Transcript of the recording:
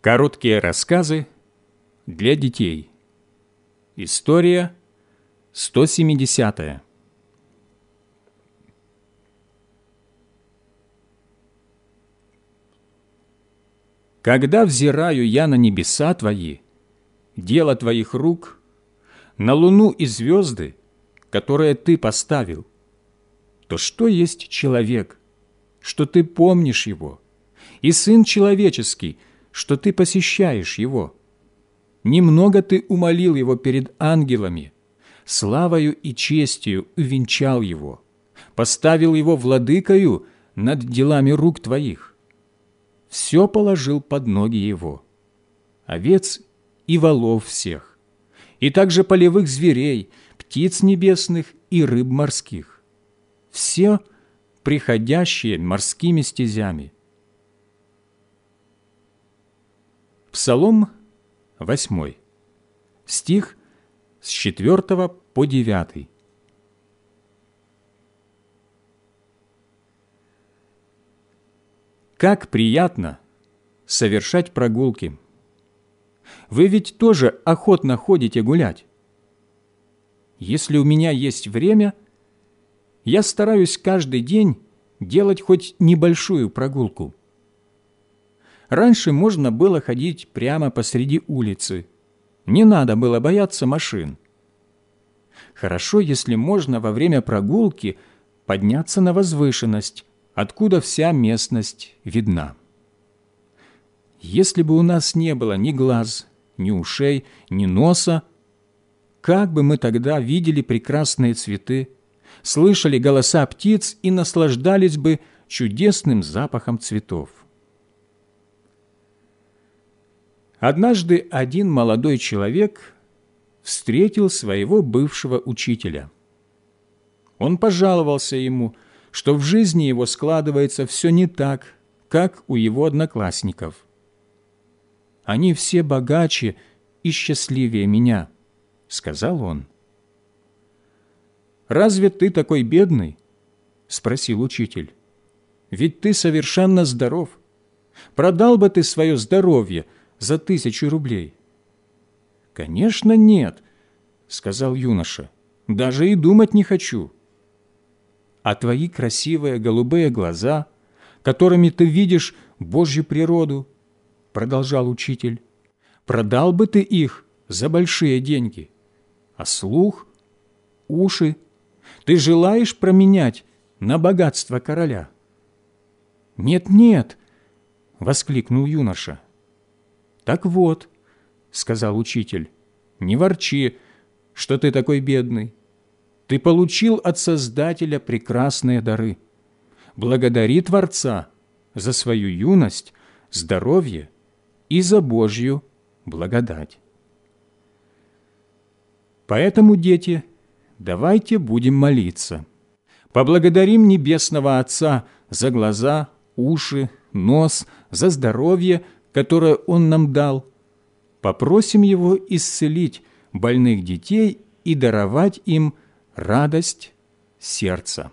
Короткие рассказы для детей. История 170. Когда взираю я на небеса Твои, дело Твоих рук, на луну и звезды, которые Ты поставил, то что есть человек, что Ты помнишь его, и Сын Человеческий – что ты посещаешь его. Немного ты умолил его перед ангелами, славою и честью увенчал его, поставил его владыкою над делами рук твоих. Все положил под ноги его, овец и волов всех, и также полевых зверей, птиц небесных и рыб морских. Все приходящие морскими стезями – Псалом 8, стих с 4 по 9. Как приятно совершать прогулки. Вы ведь тоже охотно ходите гулять. Если у меня есть время, я стараюсь каждый день делать хоть небольшую прогулку – Раньше можно было ходить прямо посреди улицы. Не надо было бояться машин. Хорошо, если можно во время прогулки подняться на возвышенность, откуда вся местность видна. Если бы у нас не было ни глаз, ни ушей, ни носа, как бы мы тогда видели прекрасные цветы, слышали голоса птиц и наслаждались бы чудесным запахом цветов? Однажды один молодой человек встретил своего бывшего учителя. Он пожаловался ему, что в жизни его складывается все не так, как у его одноклассников. «Они все богаче и счастливее меня», — сказал он. «Разве ты такой бедный?» — спросил учитель. «Ведь ты совершенно здоров. Продал бы ты свое здоровье — за тысячу рублей? «Конечно, нет», — сказал юноша. «Даже и думать не хочу». «А твои красивые голубые глаза, которыми ты видишь Божью природу», — продолжал учитель, «продал бы ты их за большие деньги. А слух, уши ты желаешь променять на богатство короля?» «Нет-нет», — воскликнул юноша, — «Так вот», — сказал учитель, — «не ворчи, что ты такой бедный. Ты получил от Создателя прекрасные дары. Благодари Творца за свою юность, здоровье и за Божью благодать». Поэтому, дети, давайте будем молиться. Поблагодарим Небесного Отца за глаза, уши, нос, за здоровье, которое Он нам дал, попросим Его исцелить больных детей и даровать им радость сердца.